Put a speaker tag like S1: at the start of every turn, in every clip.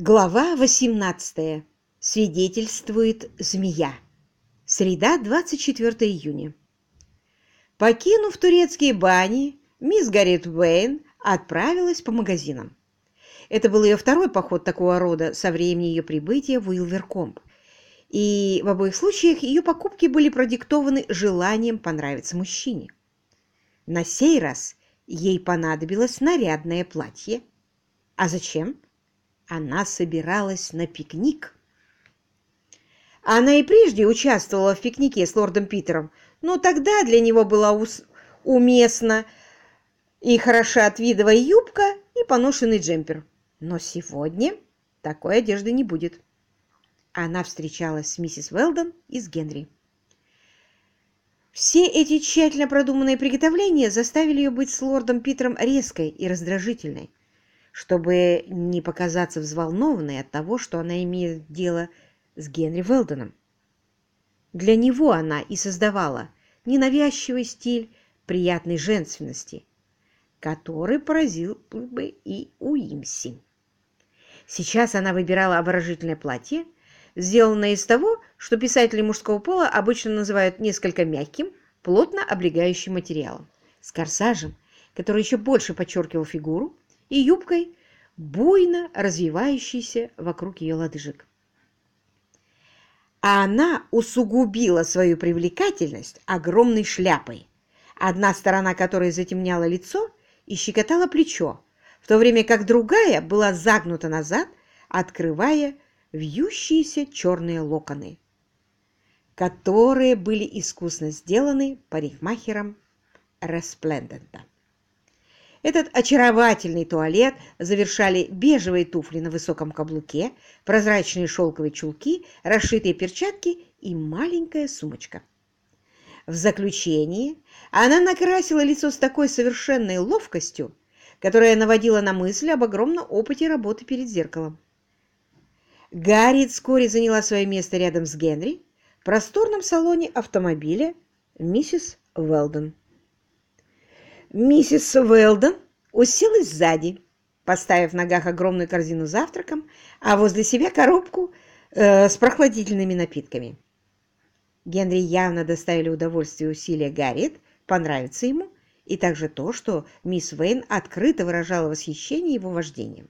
S1: Глава 18. Свидетельствует змея. Среда, 24 июня. Покинув турецкие бани, мисс Гарриет Уэйн отправилась по магазинам. Это был ее второй поход такого рода со времени ее прибытия в Уилверкомп. И в обоих случаях ее покупки были продиктованы желанием понравиться мужчине. На сей раз ей понадобилось нарядное платье. А зачем? Она собиралась на пикник. Она и прежде участвовала в пикнике с лордом Питером, но тогда для него была уместна и хороша отвидовая юбка и поношенный джемпер. Но сегодня такой одежды не будет. Она встречалась с миссис Велдон и с Генри. Все эти тщательно продуманные приготовления заставили ее быть с лордом Питером резкой и раздражительной чтобы не показаться взволнованной от того, что она имеет дело с Генри Велденом. Для него она и создавала ненавязчивый стиль приятной женственности, который поразил бы и Уимси. Сейчас она выбирала обворожительное платье, сделанное из того, что писатели мужского пола обычно называют несколько мягким, плотно облегающим материалом, с корсажем, который еще больше подчеркивал фигуру, и юбкой, буйно развивающейся вокруг ее лодыжек. А она усугубила свою привлекательность огромной шляпой, одна сторона которой затемняла лицо и щекотала плечо, в то время как другая была загнута назад, открывая вьющиеся черные локоны, которые были искусно сделаны парикмахером Расплендента. Этот очаровательный туалет завершали бежевые туфли на высоком каблуке, прозрачные шелковые чулки, расшитые перчатки и маленькая сумочка. В заключении она накрасила лицо с такой совершенной ловкостью, которая наводила на мысль об огромном опыте работы перед зеркалом. Гарриет вскоре заняла свое место рядом с Генри в просторном салоне автомобиля миссис Уэлдон. Миссис Уэлдон уселась сзади, поставив в ногах огромную корзину с завтраком, а возле себя коробку э, с прохладительными напитками. Генри явно доставили удовольствие усилия Гарриет понравится ему, и также то, что мисс Вейн открыто выражала восхищение его вождением.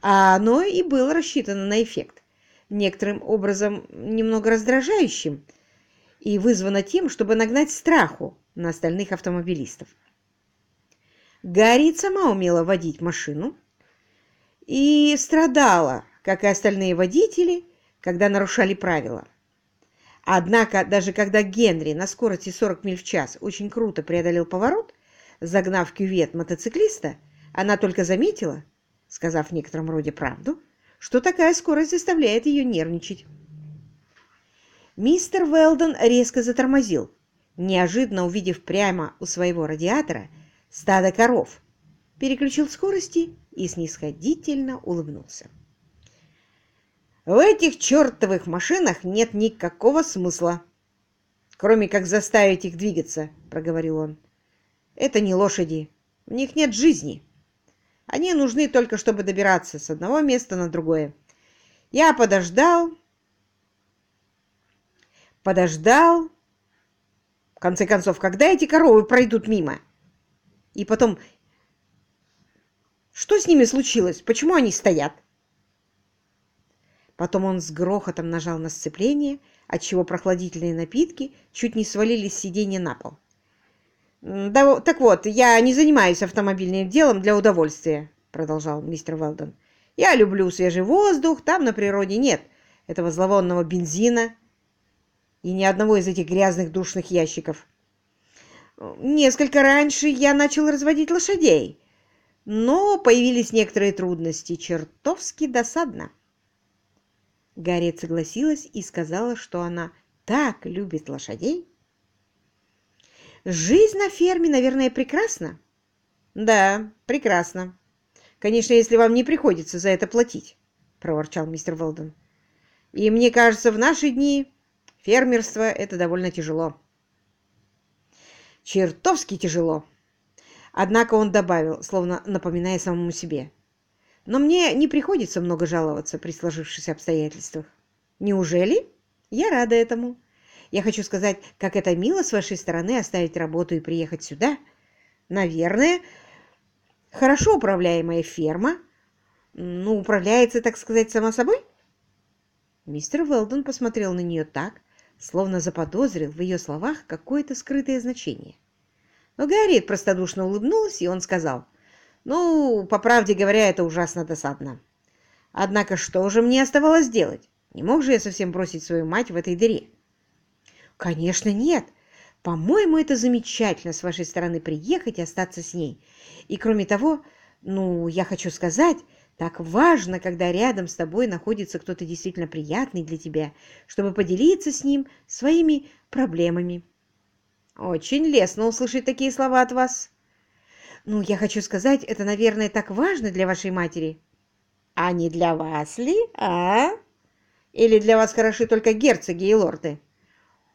S1: А оно и было рассчитано на эффект, некоторым образом немного раздражающим, и вызвано тем, чтобы нагнать страху на остальных автомобилистов. Гарри сама умела водить машину и страдала, как и остальные водители, когда нарушали правила. Однако, даже когда Генри на скорости 40 миль в час очень круто преодолел поворот, загнав кювет мотоциклиста, она только заметила, сказав в некотором роде правду, что такая скорость заставляет ее нервничать. Мистер Велдон резко затормозил, неожиданно увидев прямо у своего радиатора стадо коров, переключил скорости и снисходительно улыбнулся. В этих чертовых машинах нет никакого смысла, кроме как заставить их двигаться, проговорил он. Это не лошади, в них нет жизни. Они нужны только, чтобы добираться с одного места на другое. Я подождал, подождал, в конце концов, когда эти коровы пройдут мимо? И потом, что с ними случилось? Почему они стоят? Потом он с грохотом нажал на сцепление, отчего прохладительные напитки чуть не свалились с сиденья на пол. «Да, так вот, я не занимаюсь автомобильным делом для удовольствия», продолжал мистер Велдон. «Я люблю свежий воздух, там на природе нет этого зловонного бензина, и ни одного из этих грязных душных ящиков. Несколько раньше я начал разводить лошадей, но появились некоторые трудности. Чертовски досадно. Гарриет согласилась и сказала, что она так любит лошадей. Жизнь на ферме, наверное, прекрасна? Да, прекрасно. Конечно, если вам не приходится за это платить, проворчал мистер Волден. И мне кажется, в наши дни Фермерство – это довольно тяжело. Чертовски тяжело. Однако он добавил, словно напоминая самому себе. но мне не приходится много жаловаться при сложившихся обстоятельствах. Неужели? Я рада этому. Я хочу сказать, как это мило с вашей стороны оставить работу и приехать сюда. Наверное, хорошо управляемая ферма, ну, управляется, так сказать, сама собой? Мистер Велдон посмотрел на нее так, словно заподозрил в ее словах какое-то скрытое значение. Но Гарриет простодушно улыбнулась, и он сказал, «Ну, по правде говоря, это ужасно досадно. Однако что же мне оставалось делать? Не мог же я совсем бросить свою мать в этой дыре?» «Конечно, нет. По-моему, это замечательно с вашей стороны приехать и остаться с ней. И кроме того, ну, я хочу сказать, так важно, когда рядом с тобой находится кто-то действительно приятный для тебя, чтобы поделиться с ним своими проблемами. Очень лестно услышать такие слова от вас. Ну, я хочу сказать, это, наверное, так важно для вашей матери. А не для вас ли, а? Или для вас хороши только герцоги и лорды?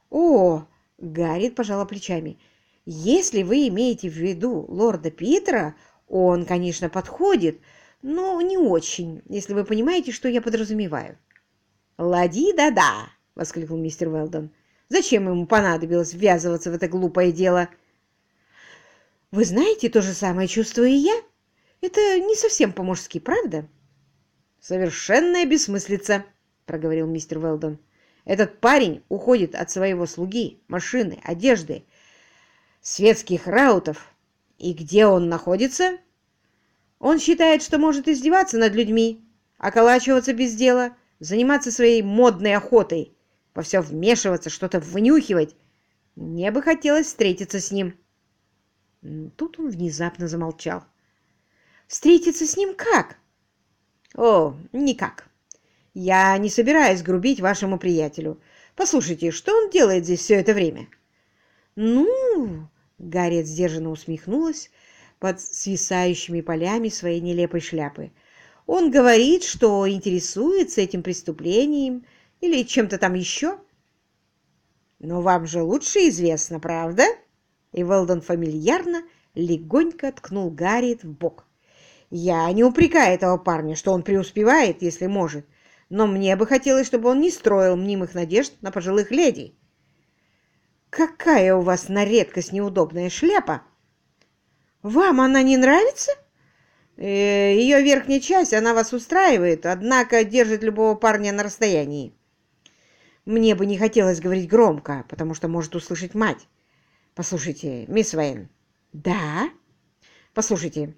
S1: О, Гаррит пожала плечами. Если вы имеете в виду лорда Питера, он, конечно, подходит, но не очень, если вы понимаете, что я подразумеваю. «Лади да-да!» — воскликнул мистер Уэлдон. «Зачем ему понадобилось ввязываться в это глупое дело?» «Вы знаете, то же самое чувствую и я. Это не совсем по-мужски, правда?» «Совершенная бессмыслица», — проговорил мистер Уэлдон. «Этот парень уходит от своего слуги, машины, одежды, светских раутов. И где он находится?» Он считает, что может издеваться над людьми, околачиваться без дела, заниматься своей модной охотой, во все вмешиваться, что-то вынюхивать. Мне бы хотелось встретиться с ним. Тут он внезапно замолчал. «Встретиться с ним как?» «О, никак. Я не собираюсь грубить вашему приятелю. Послушайте, что он делает здесь все это время?» «Ну...» — Гарриет сдержанно усмехнулась, под свисающими полями своей нелепой шляпы. Он говорит, что интересуется этим преступлением или чем-то там еще. Но вам же лучше известно, правда? И Велдон фамильярно легонько ткнул Гарриет в бок. Я не упрекаю этого парня, что он преуспевает, если может, но мне бы хотелось, чтобы он не строил мнимых надежд на пожилых леди. Какая у вас на редкость неудобная шляпа! Вам она не нравится? Э, Ее верхняя часть, она вас устраивает, однако держит любого парня на расстоянии. Мне бы не хотелось говорить громко, потому что может услышать мать. Послушайте, мисс Вейн. Да? Послушайте.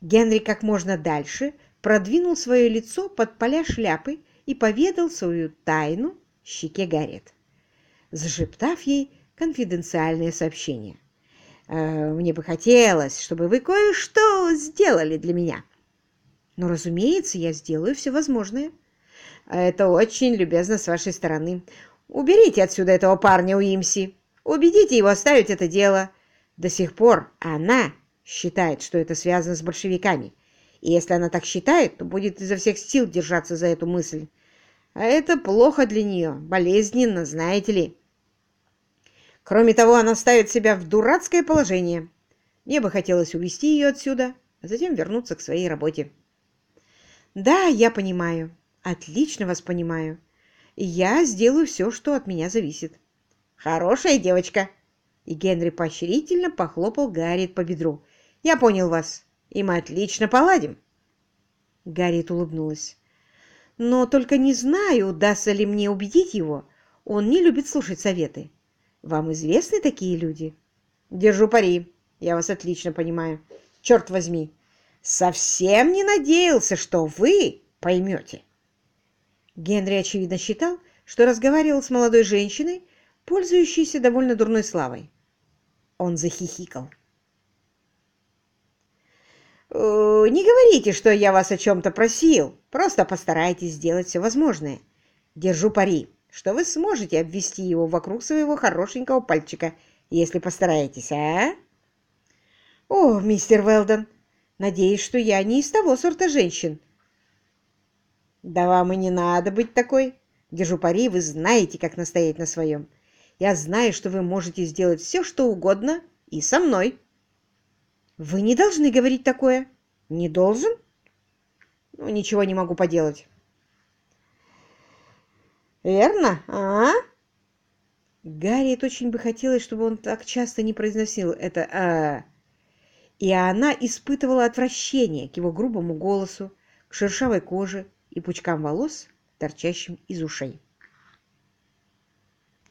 S1: Генри как можно дальше продвинул свое лицо под поля шляпы и поведал свою тайну щеке Гарет, зашептав ей конфиденциальное сообщение. Э, мне бы хотелось, чтобы вы кое-что сделали для меня. Но, разумеется, я сделаю все возможное. Это очень любезно с вашей стороны. Уберите отсюда этого парня Уимси. Убедите его оставить это дело. До сих пор она считает, что это связано с большевиками. И если она так считает, то будет изо всех сил держаться за эту мысль. А это плохо для нее, болезненно, знаете ли. Кроме того, она ставит себя в дурацкое положение. Мне бы хотелось увести ее отсюда, а затем вернуться к своей работе. Да, я понимаю. Отлично вас понимаю. Я сделаю все, что от меня зависит. Хорошая девочка. И Генри поощрительно похлопал Гарриет по бедру. Я понял вас, и мы отлично поладим. Гарриет улыбнулась. Но только не знаю, удастся ли мне убедить его. Он не любит слушать советы. Вам известны такие люди? Держу пари. Я вас отлично понимаю. Черт возьми, совсем не надеялся, что вы поймете. Генри, очевидно, считал, что разговаривал с молодой женщиной, пользующейся довольно дурной славой. Он захихикал. «Не говорите, что я вас о чем-то просил. Просто постарайтесь сделать все возможное. Держу пари что вы сможете обвести его вокруг своего хорошенького пальчика, если постараетесь, а? О, мистер Велдон, надеюсь, что я не из того сорта женщин. Да вам и не надо быть такой. Держу пари, вы знаете, как настоять на своем. Я знаю, что вы можете сделать все, что угодно, и со мной. Вы не должны говорить такое. Не должен? Ну, ничего не могу поделать. Верно, а? Гарриет очень бы хотелось, чтобы он так часто не произносил это «а». И она испытывала отвращение к его грубому голосу, к шершавой коже и пучкам волос, торчащим из ушей.